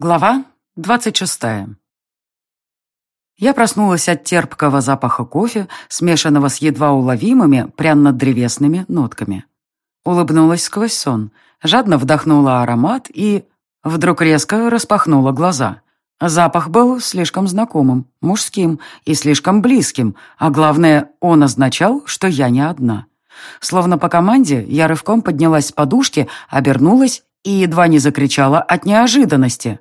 Глава двадцать шестая. Я проснулась от терпкого запаха кофе, смешанного с едва уловимыми пряно-древесными нотками. Улыбнулась сквозь сон, жадно вдохнула аромат и... Вдруг резко распахнула глаза. Запах был слишком знакомым, мужским и слишком близким, а главное, он означал, что я не одна. Словно по команде, я рывком поднялась с подушки, обернулась и едва не закричала от неожиданности.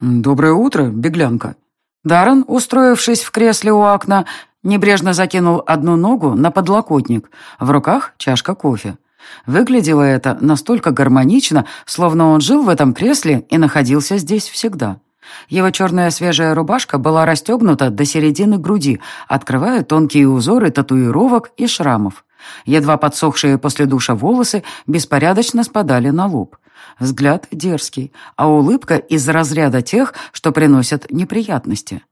«Доброе утро, беглянка». Даррен, устроившись в кресле у окна, небрежно закинул одну ногу на подлокотник, в руках чашка кофе. Выглядело это настолько гармонично, словно он жил в этом кресле и находился здесь всегда. Его черная свежая рубашка была расстегнута до середины груди, открывая тонкие узоры татуировок и шрамов. Едва подсохшие после душа волосы беспорядочно спадали на лоб. Взгляд дерзкий, а улыбка из разряда тех, что приносят неприятности.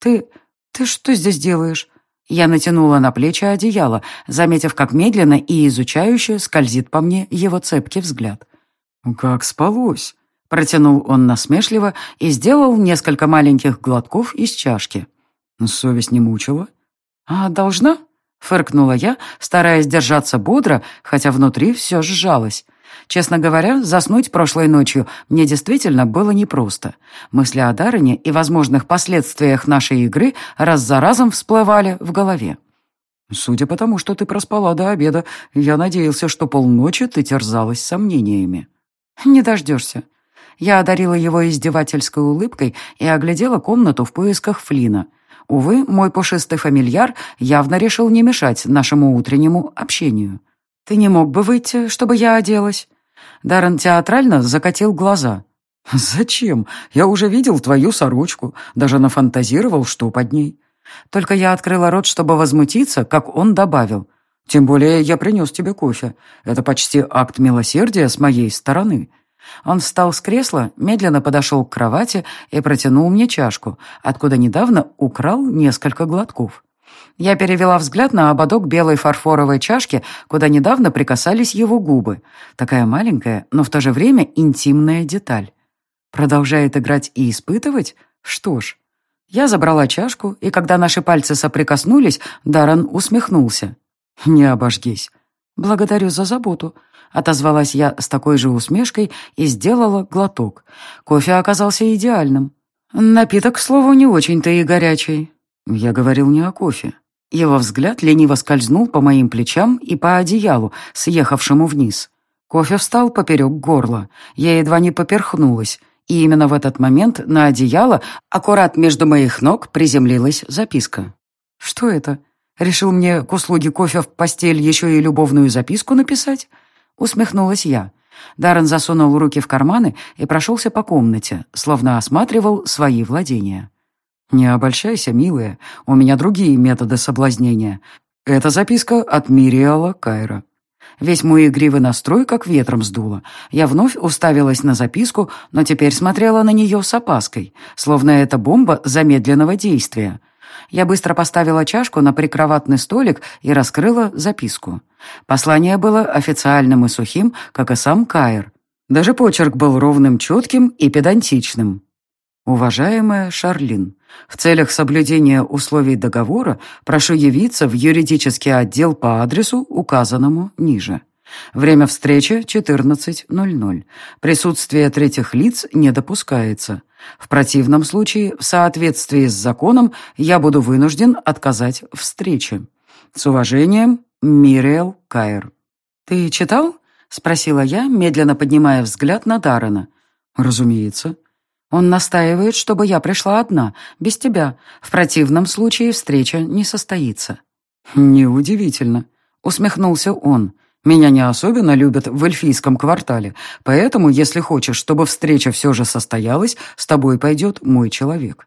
«Ты... ты что здесь делаешь?» Я натянула на плечи одеяло, заметив, как медленно и изучающе скользит по мне его цепкий взгляд. «Как спалось?» — протянул он насмешливо и сделал несколько маленьких глотков из чашки. «Совесть не мучила?» «А должна?» — фыркнула я, стараясь держаться бодро, хотя внутри все сжалось. Честно говоря, заснуть прошлой ночью мне действительно было непросто. Мысли о Дарыне и возможных последствиях нашей игры раз за разом всплывали в голове. «Судя по тому, что ты проспала до обеда, я надеялся, что полночи ты терзалась сомнениями». «Не дождешься». Я одарила его издевательской улыбкой и оглядела комнату в поисках Флина. Увы, мой пушистый фамильяр явно решил не мешать нашему утреннему общению. «Ты не мог бы выйти, чтобы я оделась?» Даррен театрально закатил глаза. «Зачем? Я уже видел твою сорочку, даже нафантазировал, что под ней». Только я открыла рот, чтобы возмутиться, как он добавил. «Тем более я принес тебе кофе. Это почти акт милосердия с моей стороны». Он встал с кресла, медленно подошел к кровати и протянул мне чашку, откуда недавно украл несколько глотков. Я перевела взгляд на ободок белой фарфоровой чашки, куда недавно прикасались его губы. Такая маленькая, но в то же время интимная деталь. Продолжает играть и испытывать? Что ж. Я забрала чашку, и когда наши пальцы соприкоснулись, Даррен усмехнулся. «Не обожгись». «Благодарю за заботу», — отозвалась я с такой же усмешкой и сделала глоток. Кофе оказался идеальным. Напиток, к слову, не очень-то и горячий. Я говорил не о кофе. Его взгляд лениво скользнул по моим плечам и по одеялу, съехавшему вниз. Кофе встал поперек горла. Я едва не поперхнулась. И именно в этот момент на одеяло, аккурат между моих ног, приземлилась записка. «Что это? Решил мне к услуге кофе в постель еще и любовную записку написать?» Усмехнулась я. Даррен засунул руки в карманы и прошелся по комнате, словно осматривал свои владения. «Не обольщайся, милая, у меня другие методы соблазнения. Это записка от Мириала Кайра». Весь мой игривый настрой как ветром сдуло. Я вновь уставилась на записку, но теперь смотрела на нее с опаской, словно это бомба замедленного действия. Я быстро поставила чашку на прикроватный столик и раскрыла записку. Послание было официальным и сухим, как и сам Кайр. Даже почерк был ровным, четким и педантичным. «Уважаемая Шарлин, в целях соблюдения условий договора прошу явиться в юридический отдел по адресу, указанному ниже. Время встречи 14.00. Присутствие третьих лиц не допускается. В противном случае, в соответствии с законом, я буду вынужден отказать встрече. С уважением, Мириэл Кайр». «Ты читал?» — спросила я, медленно поднимая взгляд на Даррена. «Разумеется». Он настаивает, чтобы я пришла одна, без тебя. В противном случае встреча не состоится». «Неудивительно», — усмехнулся он. «Меня не особенно любят в эльфийском квартале, поэтому, если хочешь, чтобы встреча все же состоялась, с тобой пойдет мой человек».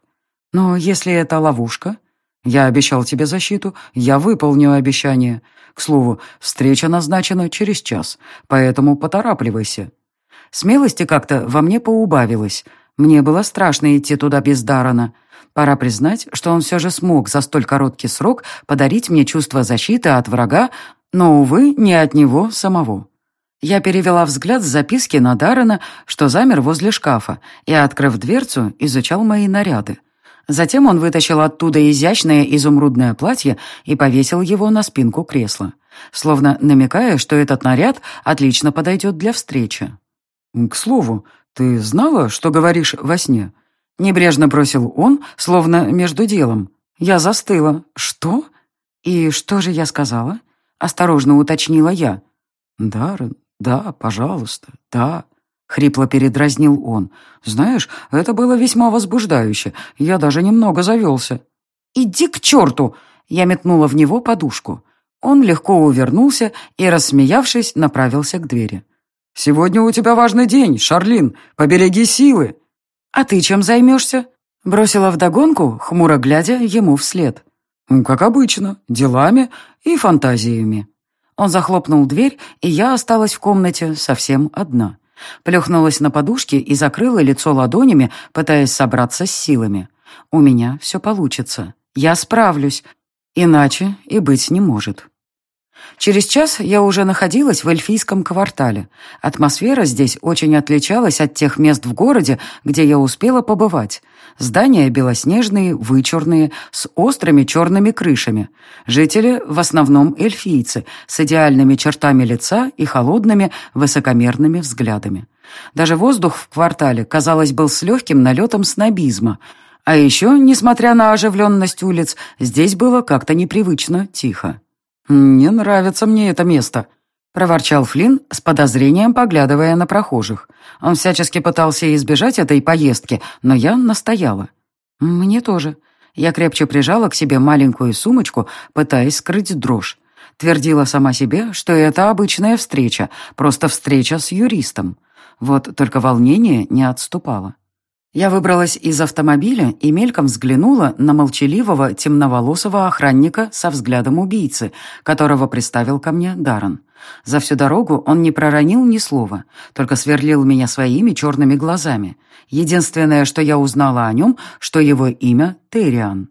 «Но если это ловушка?» «Я обещал тебе защиту, я выполню обещание. К слову, встреча назначена через час, поэтому поторапливайся». Смелости как-то во мне поубавилось — мне было страшно идти туда без Дарана. Пора признать, что он все же смог за столь короткий срок подарить мне чувство защиты от врага, но, увы, не от него самого. Я перевела взгляд с записки на Даррена, что замер возле шкафа, и, открыв дверцу, изучал мои наряды. Затем он вытащил оттуда изящное изумрудное платье и повесил его на спинку кресла, словно намекая, что этот наряд отлично подойдет для встречи. «К слову, ты знала, что говоришь во сне?» Небрежно бросил он, словно между делом. Я застыла. «Что? И что же я сказала?» Осторожно уточнила я. «Даррен, да, пожалуйста, да», — хрипло передразнил он. «Знаешь, это было весьма возбуждающе. Я даже немного завелся». «Иди к черту!» Я метнула в него подушку. Он легко увернулся и, рассмеявшись, направился к двери. «Сегодня у тебя важный день, Шарлин. Побереги силы». «А ты чем займешься?» Бросила вдогонку, хмуро глядя ему вслед. «Как обычно, делами и фантазиями». Он захлопнул дверь, и я осталась в комнате совсем одна. Плюхнулась на подушке и закрыла лицо ладонями, пытаясь собраться с силами. «У меня все получится. Я справлюсь. Иначе и быть не может». Через час я уже находилась в эльфийском квартале. Атмосфера здесь очень отличалась от тех мест в городе, где я успела побывать. Здания белоснежные, вычурные, с острыми черными крышами. Жители в основном эльфийцы, с идеальными чертами лица и холодными, высокомерными взглядами. Даже воздух в квартале, казалось, был с легким налетом снобизма. А еще, несмотря на оживленность улиц, здесь было как-то непривычно тихо. «Не нравится мне это место», — проворчал Флинн с подозрением, поглядывая на прохожих. Он всячески пытался избежать этой поездки, но я настояла. «Мне тоже». Я крепче прижала к себе маленькую сумочку, пытаясь скрыть дрожь. Твердила сама себе, что это обычная встреча, просто встреча с юристом. Вот только волнение не отступало. Я выбралась из автомобиля и мельком взглянула на молчаливого темноволосого охранника со взглядом убийцы, которого приставил ко мне Даррен. За всю дорогу он не проронил ни слова, только сверлил меня своими черными глазами. Единственное, что я узнала о нем, что его имя Терриан.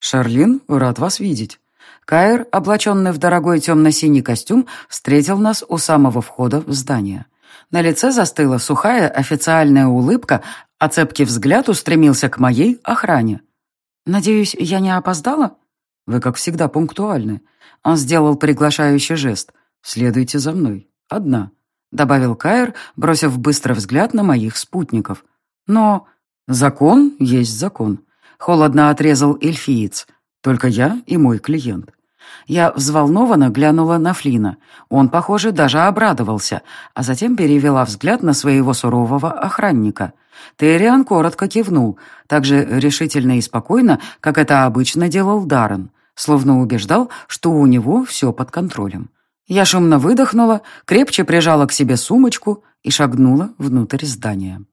«Шарлин, рад вас видеть». Кайр, облаченный в дорогой темно-синий костюм, встретил нас у самого входа в здание. На лице застыла сухая официальная улыбка, а цепкий взгляд устремился к моей охране. «Надеюсь, я не опоздала?» «Вы, как всегда, пунктуальны». Он сделал приглашающий жест. «Следуйте за мной. Одна», — добавил Кайр, бросив быстрый взгляд на моих спутников. «Но закон есть закон», — холодно отрезал эльфиец. «Только я и мой клиент». Я взволнованно глянула на Флина. Он, похоже, даже обрадовался, а затем перевела взгляд на своего сурового охранника. Терриан коротко кивнул, так же решительно и спокойно, как это обычно делал Даррен, словно убеждал, что у него все под контролем. Я шумно выдохнула, крепче прижала к себе сумочку и шагнула внутрь здания.